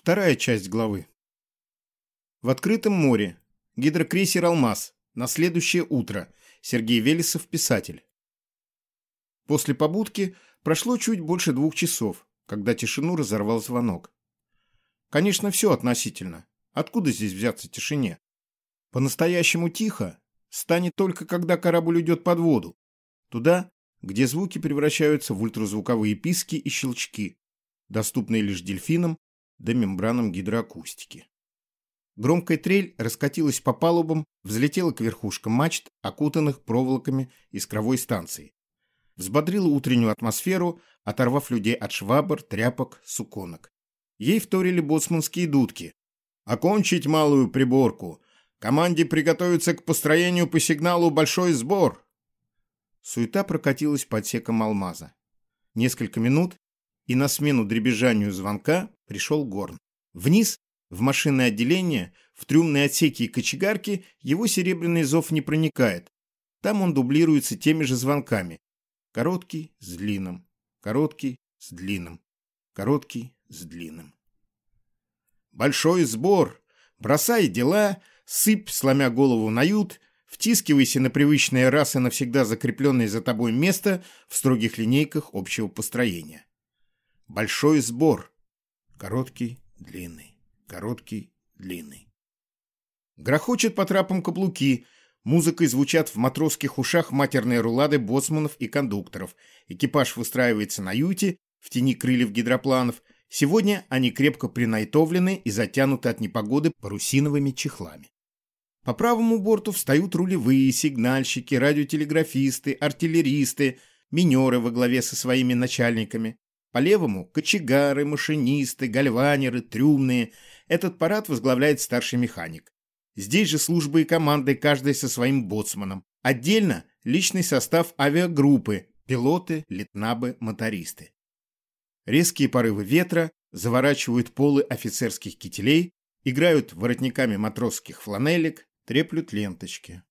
Вторая часть главы. В открытом море. Гидрокрейсер «Алмаз». На следующее утро. Сергей Велесов, писатель. После побудки прошло чуть больше двух часов, когда тишину разорвал звонок. Конечно, все относительно. Откуда здесь взяться тишине? По-настоящему тихо станет только, когда корабль уйдет под воду. Туда, где звуки превращаются в ультразвуковые писки и щелчки, доступные лишь дельфинам да мембранам гидроакустики. Громкая трель раскатилась по палубам, взлетела к верхушкам мачт, окутанных проволоками искровой станции. Взбодрила утреннюю атмосферу, оторвав людей от швабр, тряпок, суконок. Ей вторили боцманские дудки. «Окончить малую приборку! Команде приготовиться к построению по сигналу «Большой сбор!» Суета прокатилась по отсекам алмаза. Несколько минут, и на смену дребезжанию звонка пришел Горн. Вниз, в машинное отделение, в трюмные отсеки и кочегарки, его серебряный зов не проникает. Там он дублируется теми же звонками. Короткий с длинным, короткий с длинным, короткий с длинным. Большой сбор. Бросай дела, сыпь, сломя голову на ют, втискивайся на привычное раз и навсегда закрепленное за тобой место в строгих линейках общего построения. Большой сбор. Короткий, длинный, короткий, длинный. Грохочет по трапам каблуки, музыкой звучат в матросских ушах матерные рулады боцманов и кондукторов. Экипаж выстраивается на юте, в тени крыльев гидропланов. Сегодня они крепко принайтовлены и затянуты от непогоды парусиновыми чехлами. По правому борту встают рулевые, сигнальщики, радиотелеграфисты, артиллеристы, минеры во главе со своими начальниками. По левому – кочегары, машинисты, гальванеры, трюмные. Этот парад возглавляет старший механик. Здесь же службы и команды, каждая со своим боцманом. Отдельно – личный состав авиагруппы – пилоты, летнабы, мотористы. Резкие порывы ветра заворачивают полы офицерских кителей, играют воротниками матросских фланелек, треплют ленточки.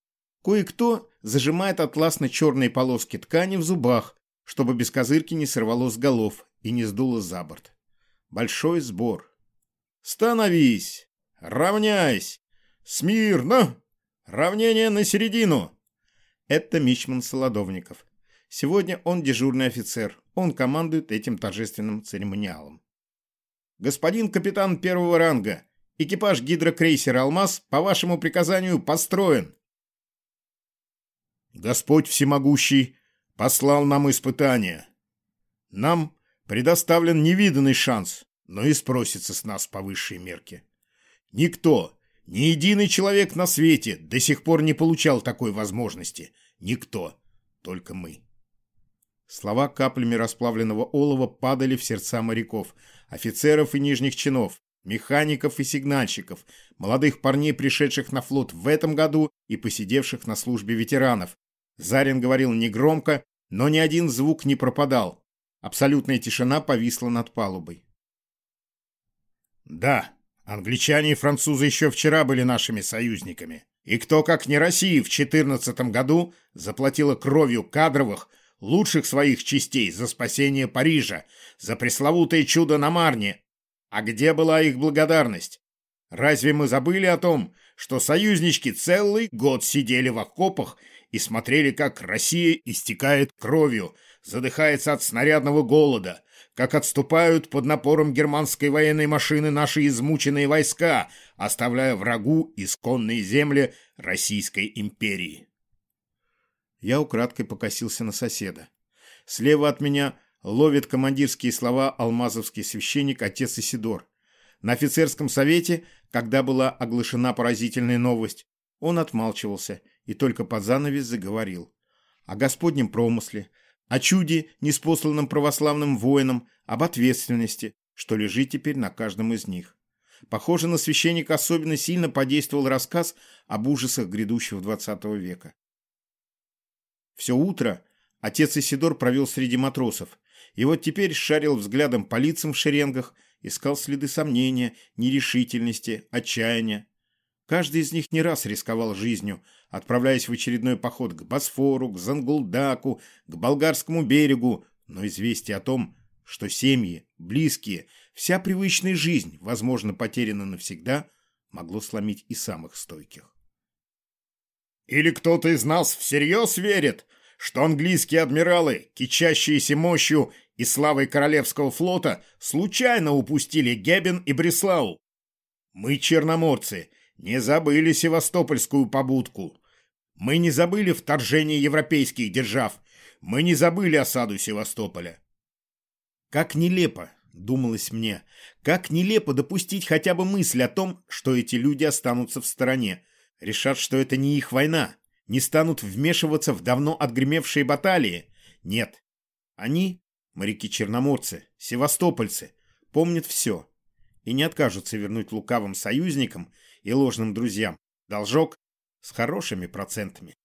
Кое-кто зажимает атласно-черные полоски ткани в зубах, чтобы без козырки не сорвало с голов и не сдуло за борт. Большой сбор. «Становись! Равняйсь! Смирно! Равнение на середину!» Это Мичман Солодовников. Сегодня он дежурный офицер. Он командует этим торжественным церемониалом. «Господин капитан первого ранга, экипаж гидрокрейсера «Алмаз» по вашему приказанию построен». «Господь всемогущий послал нам испытание. Нам предоставлен невиданный шанс, но и спросится с нас по высшей мерке. Никто, ни единый человек на свете до сих пор не получал такой возможности. Никто, только мы. Слова каплями расплавленного олова падали в сердца моряков, офицеров и нижних чинов, механиков и сигнальщиков, молодых парней, пришедших на флот в этом году и посидевших на службе ветеранов. Зарин говорил негромко, но ни один звук не пропадал. Абсолютная тишина повисла над палубой. Да, англичане и французы еще вчера были нашими союзниками. И кто, как не Россия, в 14 году заплатила кровью кадровых, лучших своих частей за спасение Парижа, за пресловутое чудо на Марне. А где была их благодарность? Разве мы забыли о том, что союзнички целый год сидели в окопах и смотрели, как Россия истекает кровью, задыхается от снарядного голода, как отступают под напором германской военной машины наши измученные войска, оставляя врагу исконные земли Российской империи. Я украдкой покосился на соседа. Слева от меня ловит командирские слова алмазовский священник отец Исидор. На офицерском совете, когда была оглашена поразительная новость, он отмалчивался и только под занавес заговорил. О Господнем промысле, о чуде, неспосланном православным воинам, об ответственности, что лежит теперь на каждом из них. Похоже, на священника особенно сильно подействовал рассказ об ужасах грядущего XX века. Все утро отец Исидор провел среди матросов, и вот теперь шарил взглядом по лицам в шеренгах, искал следы сомнения, нерешительности, отчаяния. Каждый из них не раз рисковал жизнью, отправляясь в очередной поход к Босфору, к Зангулдаку, к Болгарскому берегу, но известие о том, что семьи, близкие, Вся привычная жизнь, возможно, потеряна навсегда, могло сломить и самых стойких. Или кто-то из нас всерьез верит, что английские адмиралы, кичащиеся мощью и славой Королевского флота, случайно упустили Гебен и Бреслау? Мы, черноморцы, не забыли Севастопольскую побудку. Мы не забыли вторжение европейских держав. Мы не забыли осаду Севастополя. Как нелепо, думалось мне, как нелепо допустить хотя бы мысль о том, что эти люди останутся в стороне, решат, что это не их война, не станут вмешиваться в давно отгремевшие баталии. Нет. Они, моряки-черноморцы, севастопольцы, помнят все и не откажутся вернуть лукавым союзникам и ложным друзьям должок с хорошими процентами.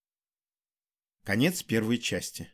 Конец первой части.